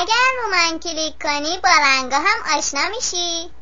اگر رو من کلیک کنی با رنگا هم آشنا میشی.